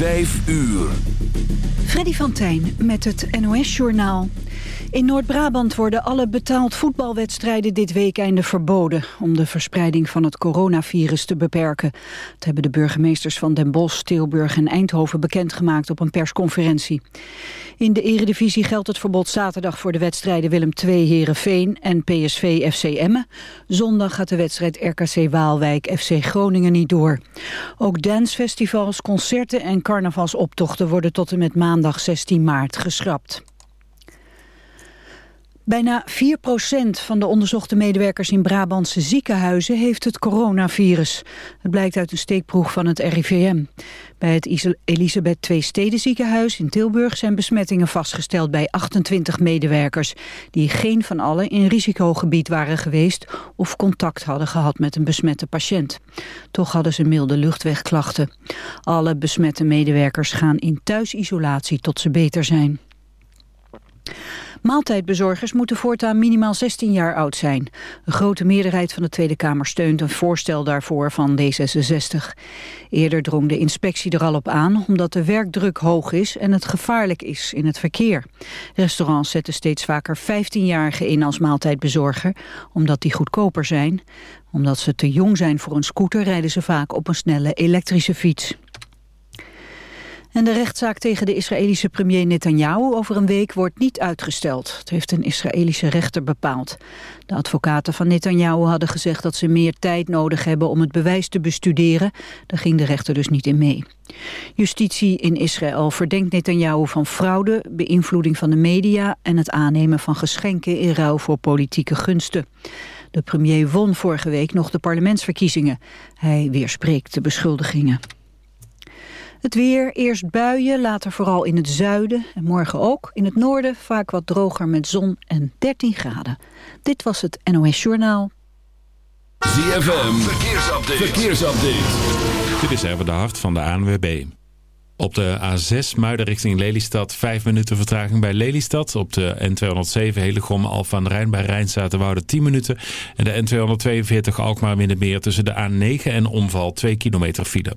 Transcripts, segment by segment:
5 uur. Freddy van Tijn met het NOS-journaal. In Noord-Brabant worden alle betaald voetbalwedstrijden dit weekende verboden... om de verspreiding van het coronavirus te beperken. Dat hebben de burgemeesters van Den Bosch, Tilburg en Eindhoven bekendgemaakt op een persconferentie. In de eredivisie geldt het verbod zaterdag voor de wedstrijden Willem II Herenveen en PSV FC Emmen. Zondag gaat de wedstrijd RKC Waalwijk FC Groningen niet door. Ook dancefestivals, concerten en carnavalsoptochten worden tot en met maandag 16 maart geschrapt. Bijna 4% van de onderzochte medewerkers in Brabantse ziekenhuizen heeft het coronavirus. Het blijkt uit een steekproef van het RIVM. Bij het Elisabeth II Steden ziekenhuis in Tilburg zijn besmettingen vastgesteld bij 28 medewerkers, die geen van allen in risicogebied waren geweest of contact hadden gehad met een besmette patiënt. Toch hadden ze milde luchtwegklachten. Alle besmette medewerkers gaan in thuisisolatie tot ze beter zijn. Maaltijdbezorgers moeten voortaan minimaal 16 jaar oud zijn. Een grote meerderheid van de Tweede Kamer steunt een voorstel daarvoor van D66. Eerder drong de inspectie er al op aan omdat de werkdruk hoog is en het gevaarlijk is in het verkeer. Restaurants zetten steeds vaker 15-jarigen in als maaltijdbezorger, omdat die goedkoper zijn. Omdat ze te jong zijn voor een scooter rijden ze vaak op een snelle elektrische fiets. En de rechtszaak tegen de Israëlische premier Netanyahu over een week wordt niet uitgesteld. Het heeft een Israëlische rechter bepaald. De advocaten van Netanyahu hadden gezegd dat ze meer tijd nodig hebben om het bewijs te bestuderen. Daar ging de rechter dus niet in mee. Justitie in Israël verdenkt Netanyahu van fraude, beïnvloeding van de media en het aannemen van geschenken in ruil voor politieke gunsten. De premier won vorige week nog de parlementsverkiezingen. Hij weerspreekt de beschuldigingen. Het weer, eerst buien, later vooral in het zuiden en morgen ook. In het noorden vaak wat droger met zon en 13 graden. Dit was het NOS Journaal. ZFM, verkeersupdate. verkeersupdate. Dit is even de hart van de ANWB. Op de A6 Muiden richting Lelystad 5 minuten vertraging bij Lelystad. Op de N207 Helegom Alphen aan de Rijn bij Rijnstatenwoude 10 minuten. En de N242 Alkmaar Middenmeer tussen de A9 en Omval 2 kilometer file.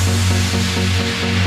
Thank you.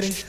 Did it.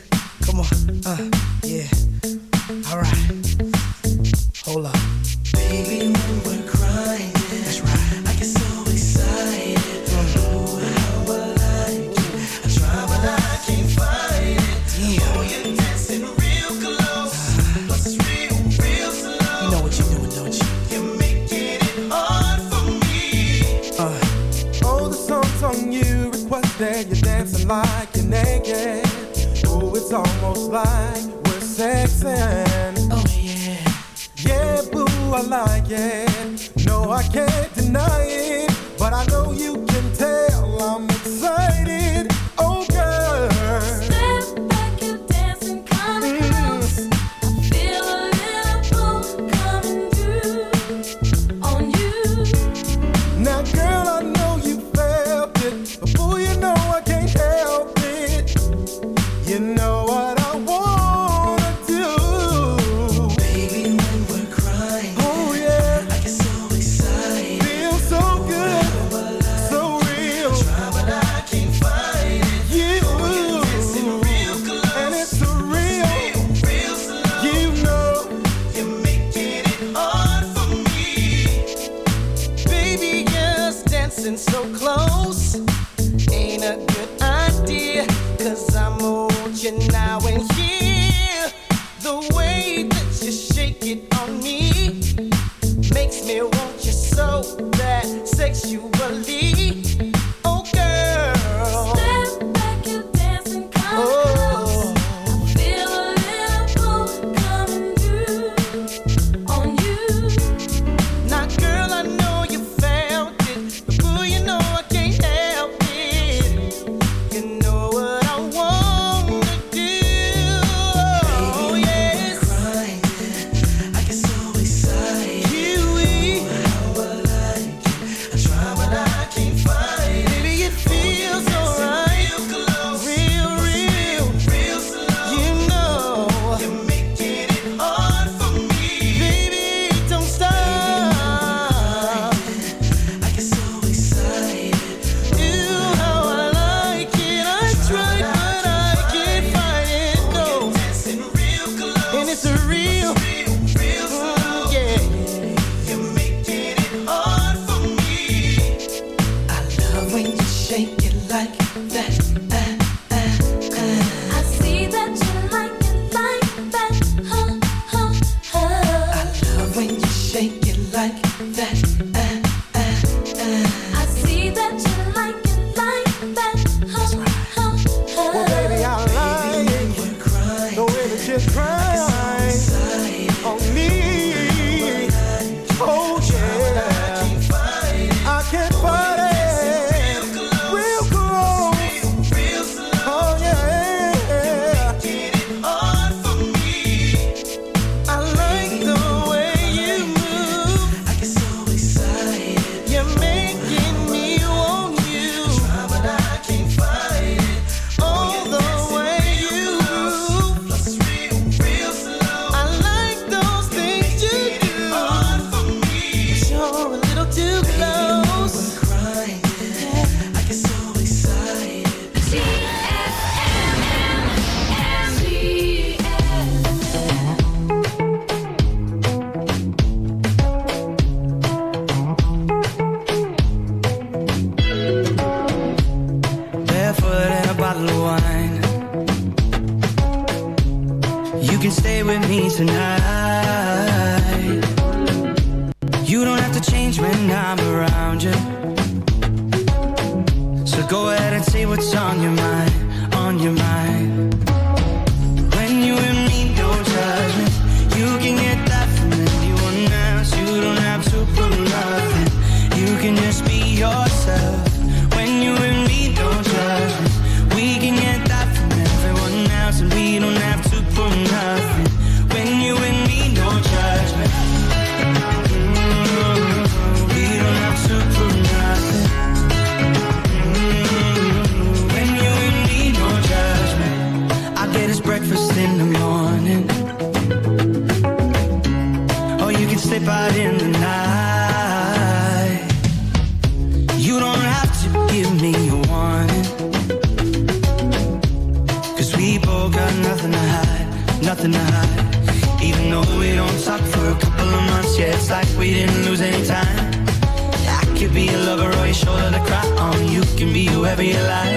Whoever you like.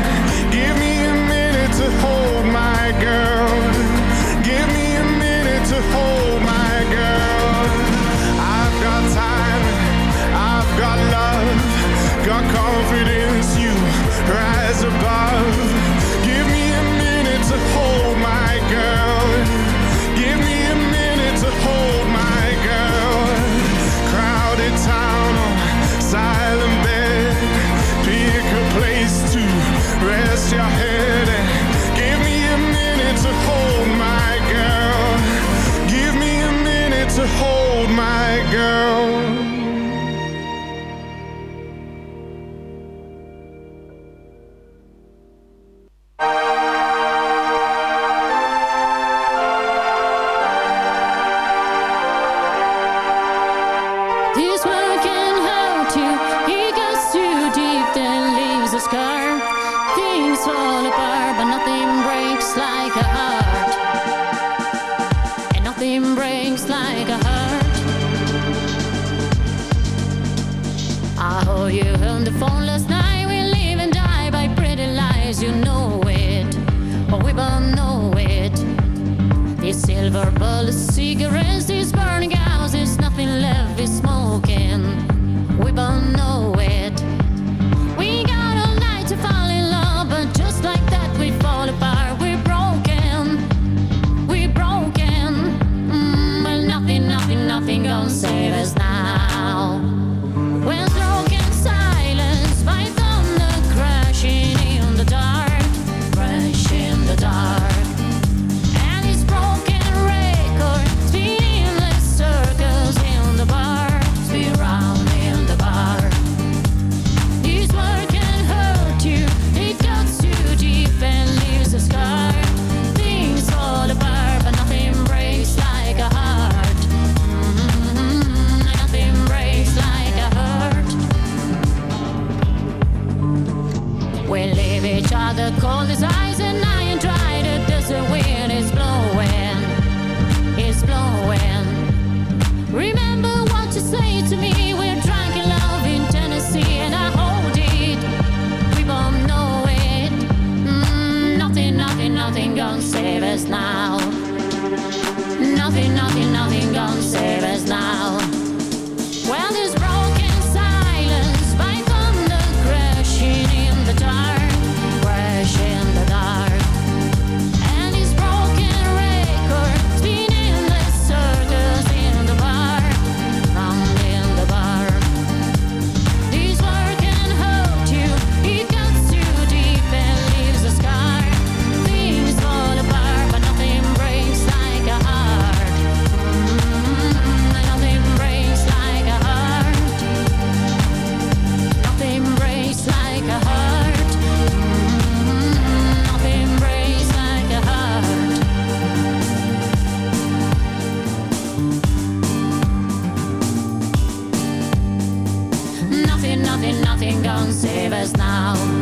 ding dong, save us now.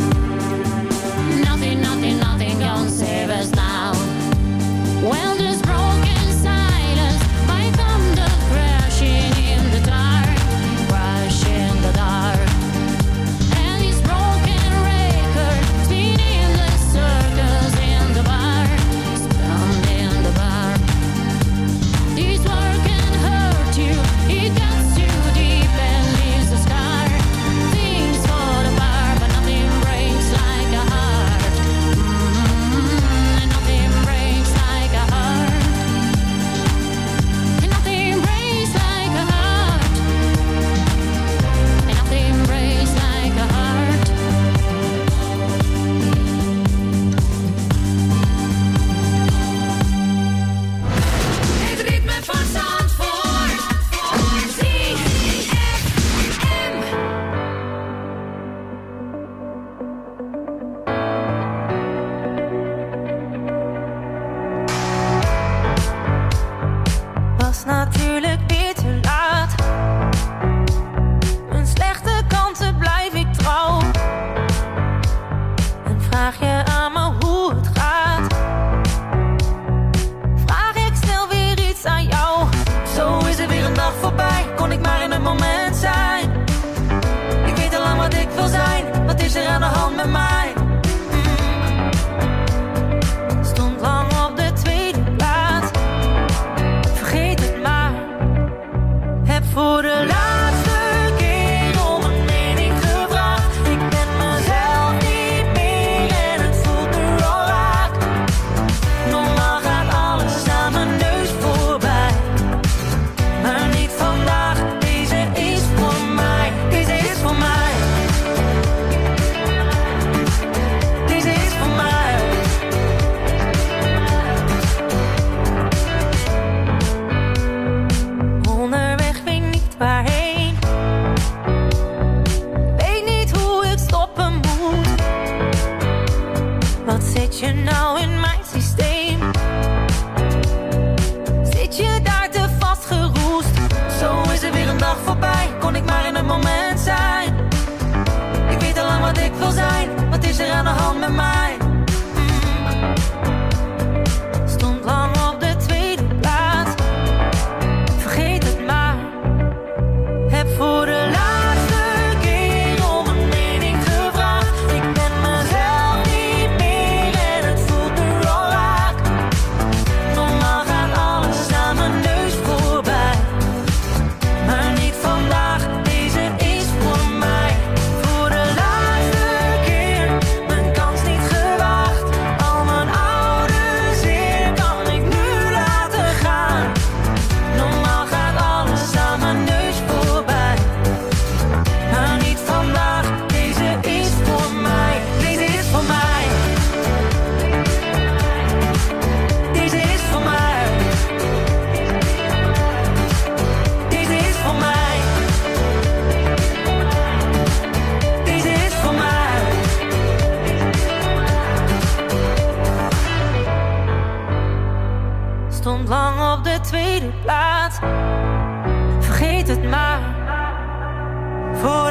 for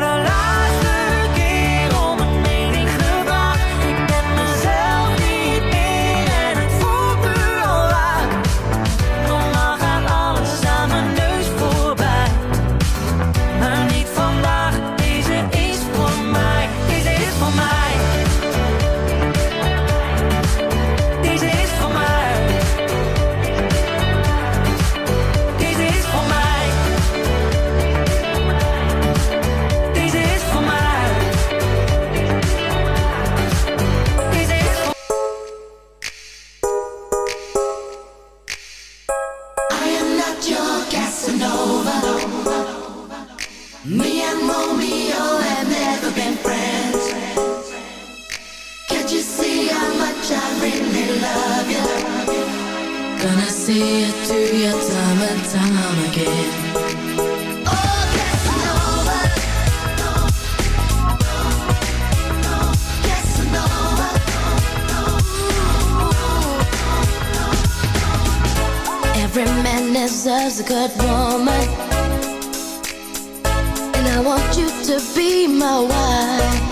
it time and time again oh, no, Every man deserves a good woman And I want you to be my wife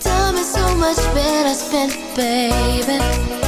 Time is so much better spent, baby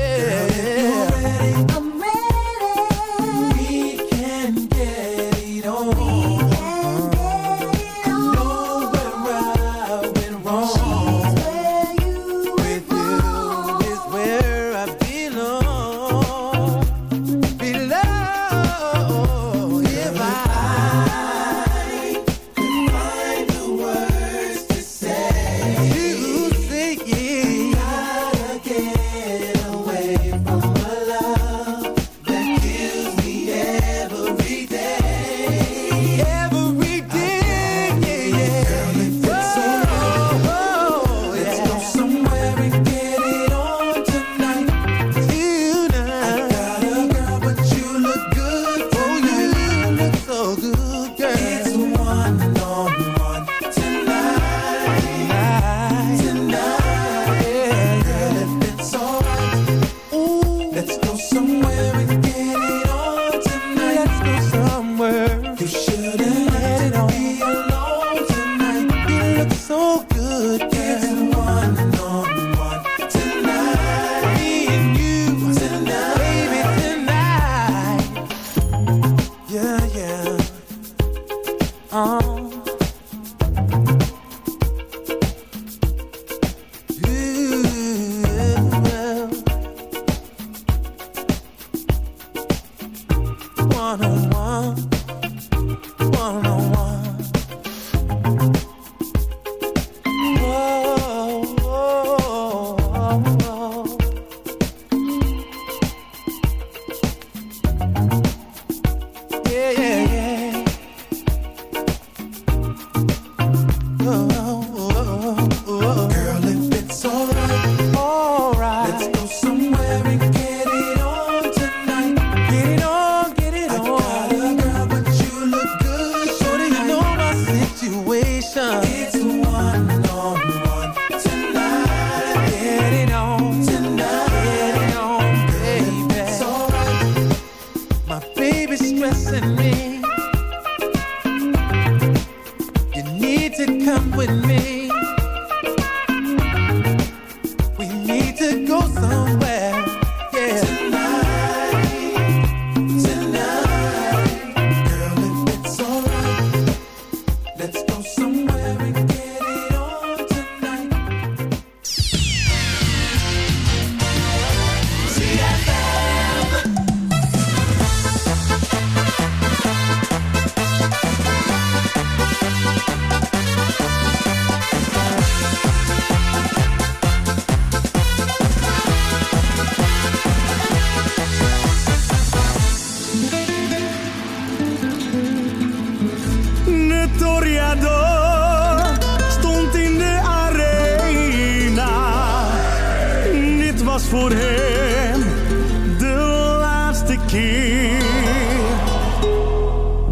laatste keer.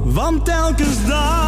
Want telkens daar.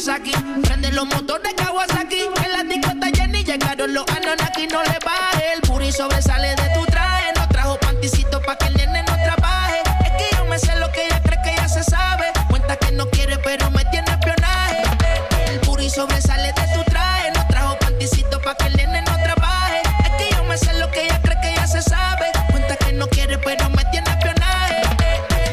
Kawasaki. Prende los motores Kawasaki. En la discota Jenny llegaron los Anonaki. No le baje. El puri sobresale de tu traje. No trajo panticito pa' que el nene no trabaje. Es que yo me sé lo que ella cree que ya se sabe. Cuenta que no quiere, pero me tiene espionaje. El puri sobresale de tu traje. No trajo panticito pa' que el nene no trabaje. Es que yo me sé lo que ella cree que ya se sabe. Cuenta que no quiere, pero me tiene espionaje.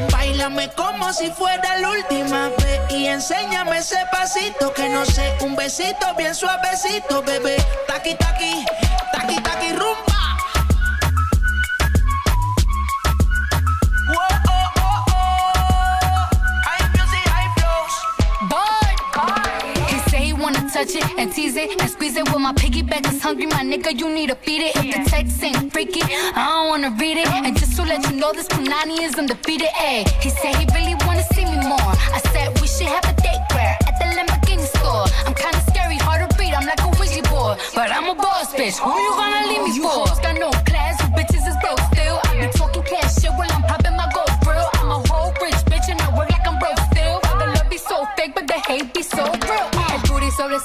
Bailame como si fuera la última vez Mami, enséñame ese pasito que no sé, un besito bien suavecito, bebé. Taqui, taqui, taqui, taqui, touch it and tease it and squeeze it. With my piggyback is hungry, my nigga, you need to feed it. If the text ain't freaky, I don't wanna read it. And just to let you know, this Punani is undefeated. Ayy, he said he really wanna see. Who you gonna leave me you for? Got no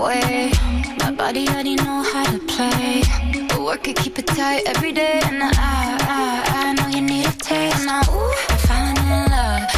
Way. My body already know how to play. But work it, keep it tight every day. And I, I, I know you need a taste. Now, ooh, I'm falling in love.